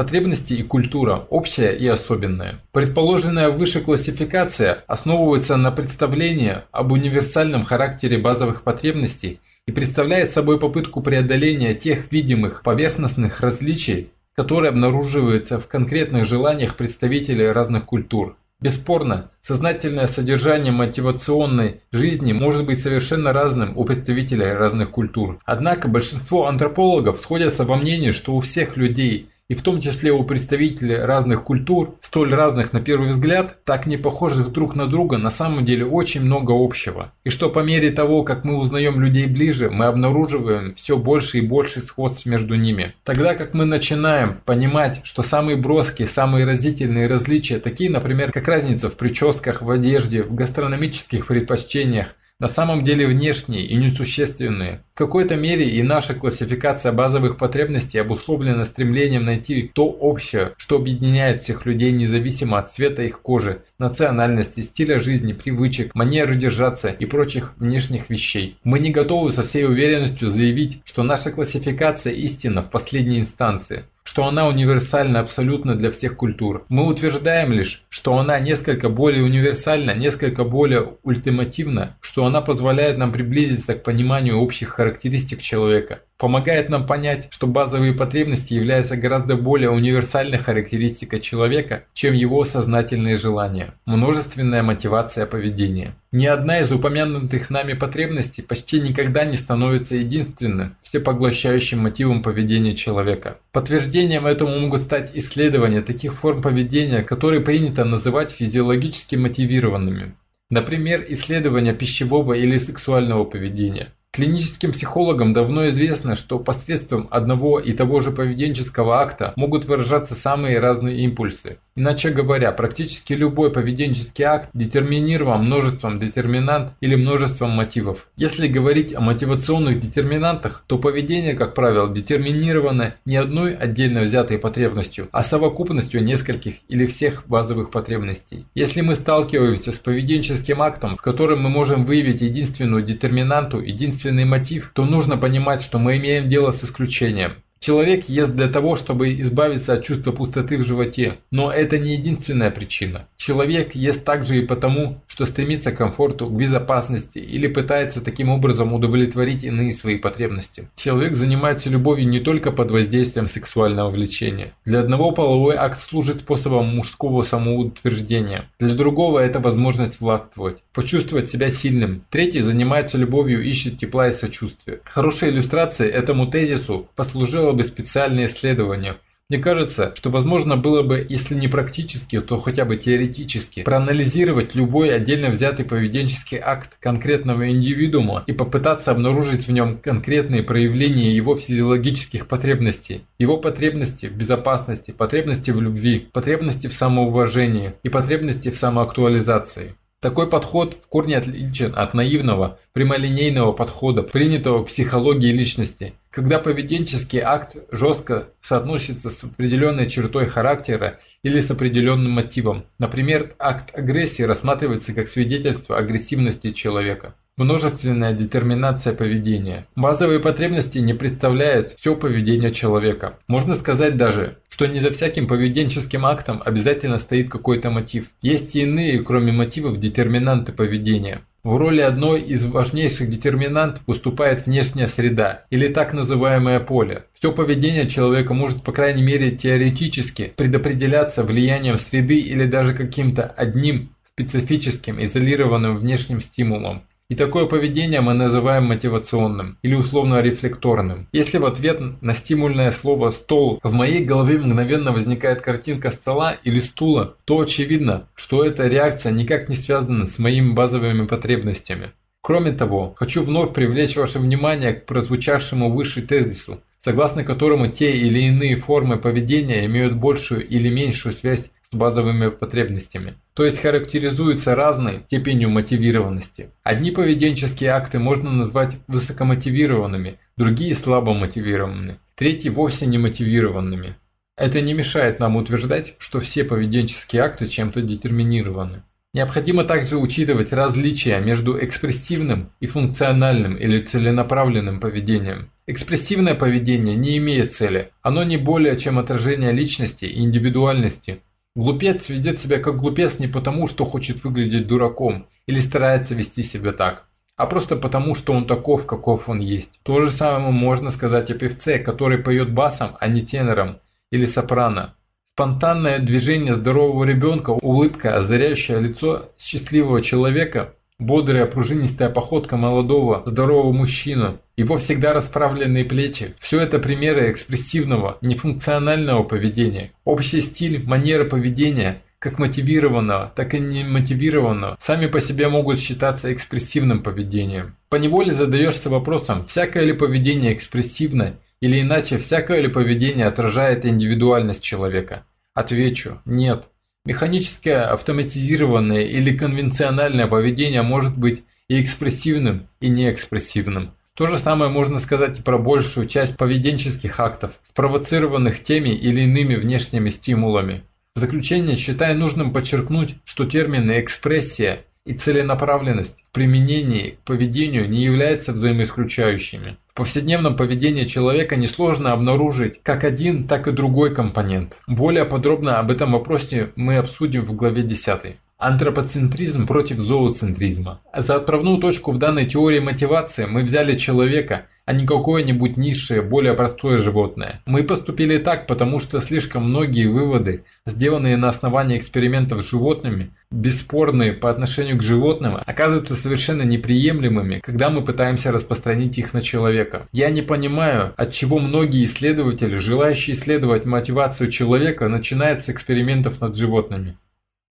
Потребности и культура – общая и особенная. Предположенная выше классификация основывается на представлении об универсальном характере базовых потребностей и представляет собой попытку преодоления тех видимых поверхностных различий, которые обнаруживаются в конкретных желаниях представителей разных культур. Бесспорно, сознательное содержание мотивационной жизни может быть совершенно разным у представителей разных культур. Однако большинство антропологов сходятся во мнении, что у всех людей – и в том числе у представителей разных культур, столь разных на первый взгляд, так не похожих друг на друга, на самом деле очень много общего. И что по мере того, как мы узнаем людей ближе, мы обнаруживаем все больше и больше сходств между ними. Тогда как мы начинаем понимать, что самые броские, самые разительные различия, такие, например, как разница в прическах, в одежде, в гастрономических предпочтениях, на самом деле внешние и несущественные. В какой-то мере и наша классификация базовых потребностей обусловлена стремлением найти то общее, что объединяет всех людей независимо от цвета их кожи, национальности, стиля жизни, привычек, манеры держаться и прочих внешних вещей. Мы не готовы со всей уверенностью заявить, что наша классификация истина в последней инстанции что она универсальна абсолютно для всех культур. Мы утверждаем лишь, что она несколько более универсальна, несколько более ультимативна, что она позволяет нам приблизиться к пониманию общих характеристик человека помогает нам понять, что базовые потребности являются гораздо более универсальной характеристикой человека, чем его сознательные желания. Множественная мотивация поведения. Ни одна из упомянутых нами потребностей почти никогда не становится единственным, всепоглощающим мотивом поведения человека. Подтверждением этому могут стать исследования таких форм поведения, которые принято называть физиологически мотивированными. Например, исследования пищевого или сексуального поведения. Клиническим психологам давно известно, что посредством одного и того же поведенческого акта могут выражаться самые разные импульсы. Иначе говоря, практически любой поведенческий акт детерминирован множеством детерминант или множеством мотивов. Если говорить о мотивационных детерминантах, то поведение, как правило, детерминировано не одной отдельно взятой потребностью, а совокупностью нескольких или всех базовых потребностей. Если мы сталкиваемся с поведенческим актом, в котором мы можем выявить единственную детерминанту, единственный мотив, то нужно понимать, что мы имеем дело с исключением. Человек ест для того, чтобы избавиться от чувства пустоты в животе, но это не единственная причина. Человек ест также и потому, что стремится к комфорту, к безопасности или пытается таким образом удовлетворить иные свои потребности. Человек занимается любовью не только под воздействием сексуального влечения. Для одного половой акт служит способом мужского самоутверждения, для другого это возможность властвовать, почувствовать себя сильным. Третий занимается любовью, ищет тепла и сочувствия. Хорошей иллюстрацией этому тезису послужило бы специальные исследования. Мне кажется, что возможно было бы, если не практически, то хотя бы теоретически, проанализировать любой отдельно взятый поведенческий акт конкретного индивидуума и попытаться обнаружить в нем конкретные проявления его физиологических потребностей. Его потребности в безопасности, потребности в любви, потребности в самоуважении и потребности в самоактуализации. Такой подход в корне отличен от наивного, прямолинейного подхода, принятого в психологии личности, когда поведенческий акт жестко соотносится с определенной чертой характера или с определенным мотивом. Например, акт агрессии рассматривается как свидетельство агрессивности человека. Множественная детерминация поведения. Базовые потребности не представляют все поведение человека. Можно сказать даже, что не за всяким поведенческим актом обязательно стоит какой-то мотив. Есть и иные, кроме мотивов, детерминанты поведения. В роли одной из важнейших детерминантов выступает внешняя среда, или так называемое поле. Все поведение человека может, по крайней мере теоретически, предопределяться влиянием среды или даже каким-то одним специфическим изолированным внешним стимулом. И такое поведение мы называем мотивационным или условно рефлекторным. Если в ответ на стимульное слово «стол» в моей голове мгновенно возникает картинка стола или стула, то очевидно, что эта реакция никак не связана с моими базовыми потребностями. Кроме того, хочу вновь привлечь ваше внимание к прозвучавшему выше тезису, согласно которому те или иные формы поведения имеют большую или меньшую связь с базовыми потребностями, то есть характеризуются разной степенью мотивированности. Одни поведенческие акты можно назвать высокомотивированными, другие слабо мотивированными, третьи вовсе не мотивированными. Это не мешает нам утверждать, что все поведенческие акты чем-то детерминированы. Необходимо также учитывать различия между экспрессивным и функциональным или целенаправленным поведением. Экспрессивное поведение не имеет цели, оно не более чем отражение личности и индивидуальности. Глупец ведет себя как глупец не потому, что хочет выглядеть дураком или старается вести себя так, а просто потому, что он таков, каков он есть. То же самое можно сказать о певце, который поет басом, а не тенором или сопрано. Спонтанное движение здорового ребенка, улыбка, озаряющее лицо счастливого человека, бодрая пружинистая походка молодого здорового мужчины, его всегда расправленные плечи – все это примеры экспрессивного, нефункционального поведения. Общий стиль, манера поведения – как мотивированного, так и немотивированного, сами по себе могут считаться экспрессивным поведением. Поневоле задаешься вопросом, всякое ли поведение экспрессивно, или иначе, всякое ли поведение отражает индивидуальность человека. Отвечу – нет. Механическое, автоматизированное или конвенциональное поведение может быть и экспрессивным, и неэкспрессивным. То же самое можно сказать и про большую часть поведенческих актов, спровоцированных теми или иными внешними стимулами. В заключение считаю нужным подчеркнуть, что термины «экспрессия» и целенаправленность в применении к поведению не являются взаимоисключающими. В повседневном поведении человека несложно обнаружить как один, так и другой компонент. Более подробно об этом вопросе мы обсудим в главе 10. Антропоцентризм против зооцентризма. За отправную точку в данной теории мотивации мы взяли человека, а не какое-нибудь низшее, более простое животное. Мы поступили так, потому что слишком многие выводы, сделанные на основании экспериментов с животными, бесспорные по отношению к животным, оказываются совершенно неприемлемыми, когда мы пытаемся распространить их на человека. Я не понимаю, от чего многие исследователи, желающие исследовать мотивацию человека, начинают с экспериментов над животными.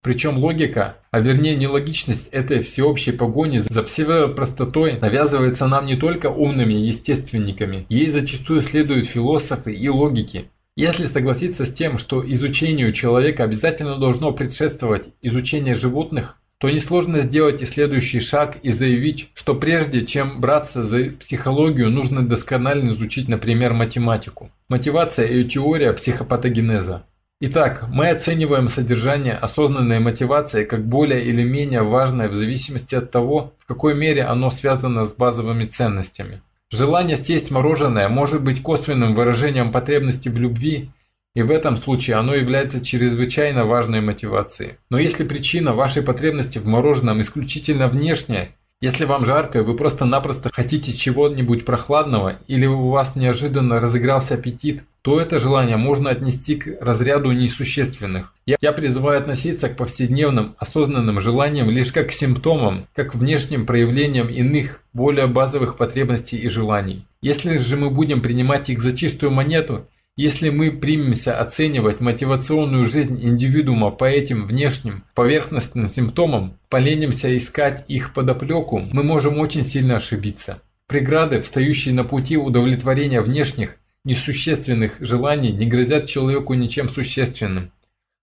Причем логика, а вернее нелогичность этой всеобщей погони за псевдопростотой навязывается нам не только умными естественниками, ей зачастую следуют философы и логики. Если согласиться с тем, что изучению человека обязательно должно предшествовать изучение животных, то несложно сделать и следующий шаг и заявить, что прежде чем браться за психологию, нужно досконально изучить, например, математику. Мотивация и теория психопатогенеза. Итак, мы оцениваем содержание осознанной мотивации как более или менее важное в зависимости от того, в какой мере оно связано с базовыми ценностями. Желание съесть мороженое может быть косвенным выражением потребности в любви, и в этом случае оно является чрезвычайно важной мотивацией. Но если причина вашей потребности в мороженом исключительно внешняя, если вам жарко вы просто-напросто хотите чего-нибудь прохладного, или у вас неожиданно разыгрался аппетит, то это желание можно отнести к разряду несущественных. Я призываю относиться к повседневным осознанным желаниям лишь как к симптомам, как к внешним проявлениям иных, более базовых потребностей и желаний. Если же мы будем принимать их за чистую монету, если мы примемся оценивать мотивационную жизнь индивидуума по этим внешним поверхностным симптомам, поленимся искать их подоплеку, мы можем очень сильно ошибиться. Преграды, встающие на пути удовлетворения внешних, несущественных желаний не грозят человеку ничем существенным.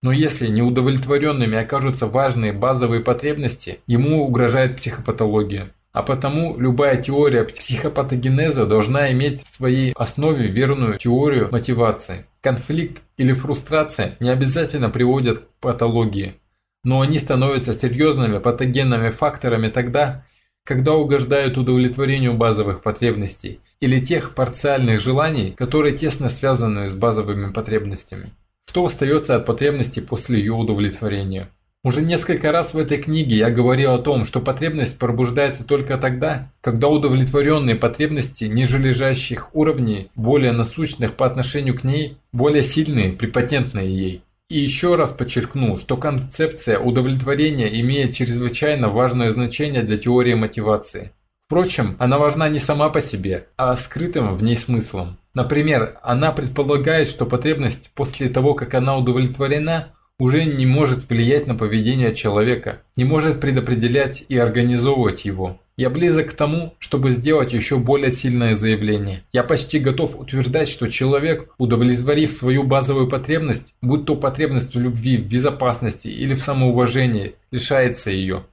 Но если неудовлетворенными окажутся важные базовые потребности, ему угрожает психопатология. А потому любая теория психопатогенеза должна иметь в своей основе верную теорию мотивации. Конфликт или фрустрация не обязательно приводят к патологии, но они становятся серьезными патогенными факторами тогда, когда угождают удовлетворению базовых потребностей или тех парциальных желаний, которые тесно связаны с базовыми потребностями. Что остается от потребности после ее удовлетворения? Уже несколько раз в этой книге я говорил о том, что потребность пробуждается только тогда, когда удовлетворенные потребности ниже лежащих уровней, более насущных по отношению к ней, более сильные, препатентные ей. И еще раз подчеркну, что концепция удовлетворения имеет чрезвычайно важное значение для теории мотивации. Впрочем, она важна не сама по себе, а скрытым в ней смыслом. Например, она предполагает, что потребность после того, как она удовлетворена, уже не может влиять на поведение человека, не может предопределять и организовывать его. Я близок к тому, чтобы сделать еще более сильное заявление. Я почти готов утверждать, что человек, удовлетворив свою базовую потребность, будь то потребность в любви, в безопасности или в самоуважении, лишается ее.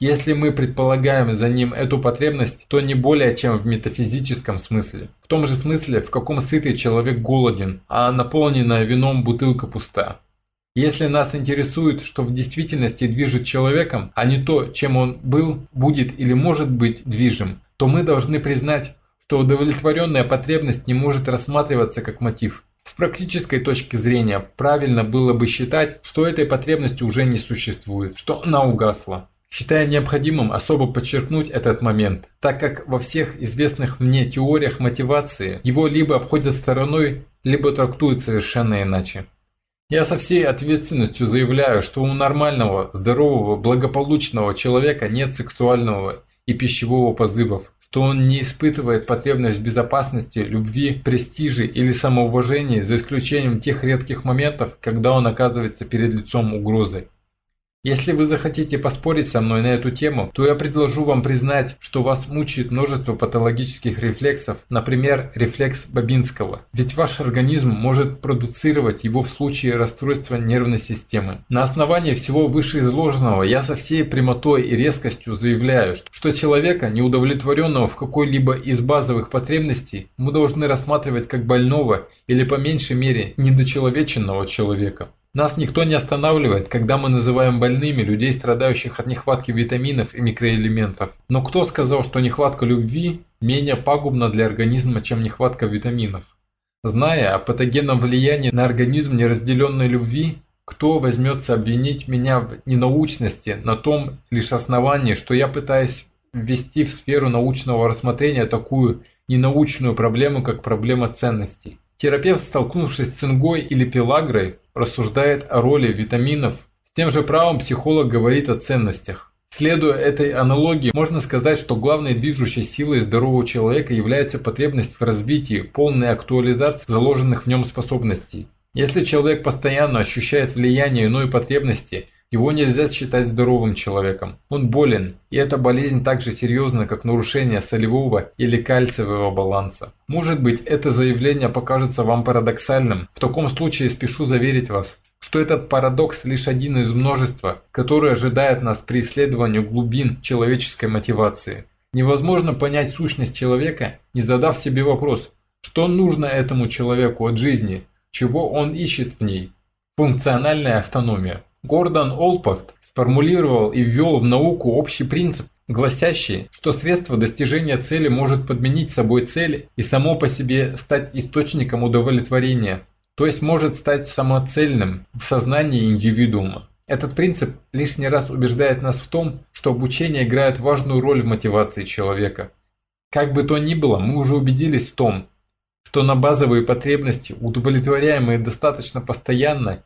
Если мы предполагаем за ним эту потребность, то не более чем в метафизическом смысле. В том же смысле, в каком сытый человек голоден, а наполненная вином бутылка пуста. Если нас интересует, что в действительности движет человеком, а не то, чем он был, будет или может быть движим, то мы должны признать, что удовлетворенная потребность не может рассматриваться как мотив. С практической точки зрения правильно было бы считать, что этой потребности уже не существует, что она угасла. Считая необходимым особо подчеркнуть этот момент, так как во всех известных мне теориях мотивации его либо обходят стороной, либо трактуют совершенно иначе. Я со всей ответственностью заявляю, что у нормального, здорового, благополучного человека нет сексуального и пищевого позывов, что он не испытывает потребность в безопасности, любви, престиже или самоуважении, за исключением тех редких моментов, когда он оказывается перед лицом угрозы. Если вы захотите поспорить со мной на эту тему, то я предложу вам признать, что вас мучает множество патологических рефлексов, например, рефлекс Бабинского. Ведь ваш организм может продуцировать его в случае расстройства нервной системы. На основании всего вышеизложенного я со всей прямотой и резкостью заявляю, что человека, неудовлетворенного в какой-либо из базовых потребностей, мы должны рассматривать как больного или по меньшей мере недочеловеченного человека. Нас никто не останавливает, когда мы называем больными людей, страдающих от нехватки витаминов и микроэлементов. Но кто сказал, что нехватка любви менее пагубна для организма, чем нехватка витаминов? Зная о патогенном влиянии на организм неразделенной любви, кто возьмется обвинить меня в ненаучности на том лишь основании, что я пытаюсь ввести в сферу научного рассмотрения такую ненаучную проблему, как проблема ценностей? Терапевт, столкнувшись с цингой или пелагрой, рассуждает о роли витаминов. С тем же правом психолог говорит о ценностях. Следуя этой аналогии, можно сказать, что главной движущей силой здорового человека является потребность в развитии, полной актуализации заложенных в нем способностей. Если человек постоянно ощущает влияние иной потребности, его нельзя считать здоровым человеком. Он болен, и эта болезнь так же серьезна, как нарушение солевого или кальциевого баланса. Может быть, это заявление покажется вам парадоксальным. В таком случае спешу заверить вас, что этот парадокс лишь один из множества, который ожидает нас при исследовании глубин человеческой мотивации. Невозможно понять сущность человека, не задав себе вопрос, что нужно этому человеку от жизни, чего он ищет в ней. Функциональная автономия. Гордон Олпорт сформулировал и ввел в науку общий принцип, гласящий, что средство достижения цели может подменить собой цель и само по себе стать источником удовлетворения, то есть может стать самоцельным в сознании индивидуума. Этот принцип лишний раз убеждает нас в том, что обучение играет важную роль в мотивации человека. Как бы то ни было, мы уже убедились в том, что на базовые потребности, удовлетворяемые достаточно постоянно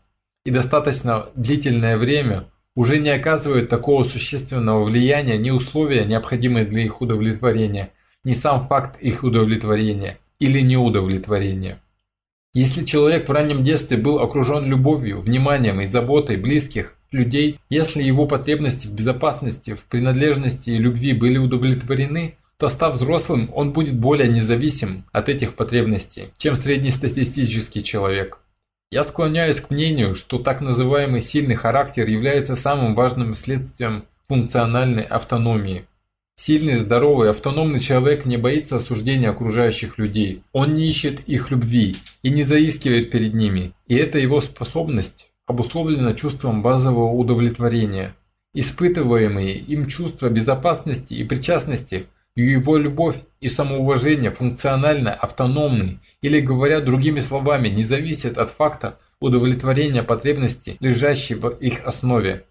и достаточно длительное время уже не оказывают такого существенного влияния ни условия, необходимые для их удовлетворения, ни сам факт их удовлетворения или неудовлетворения. Если человек в раннем детстве был окружен любовью, вниманием и заботой близких людей, если его потребности в безопасности, в принадлежности и любви были удовлетворены, то став взрослым, он будет более независим от этих потребностей, чем среднестатистический человек. Я склоняюсь к мнению, что так называемый сильный характер является самым важным следствием функциональной автономии. Сильный, здоровый, автономный человек не боится осуждения окружающих людей. Он не ищет их любви и не заискивает перед ними. И эта его способность обусловлена чувством базового удовлетворения. Испытываемые им чувства безопасности и причастности – его любовь и самоуважение функционально автономны, или, говоря другими словами, не зависят от факта удовлетворения потребностей, лежащей в их основе.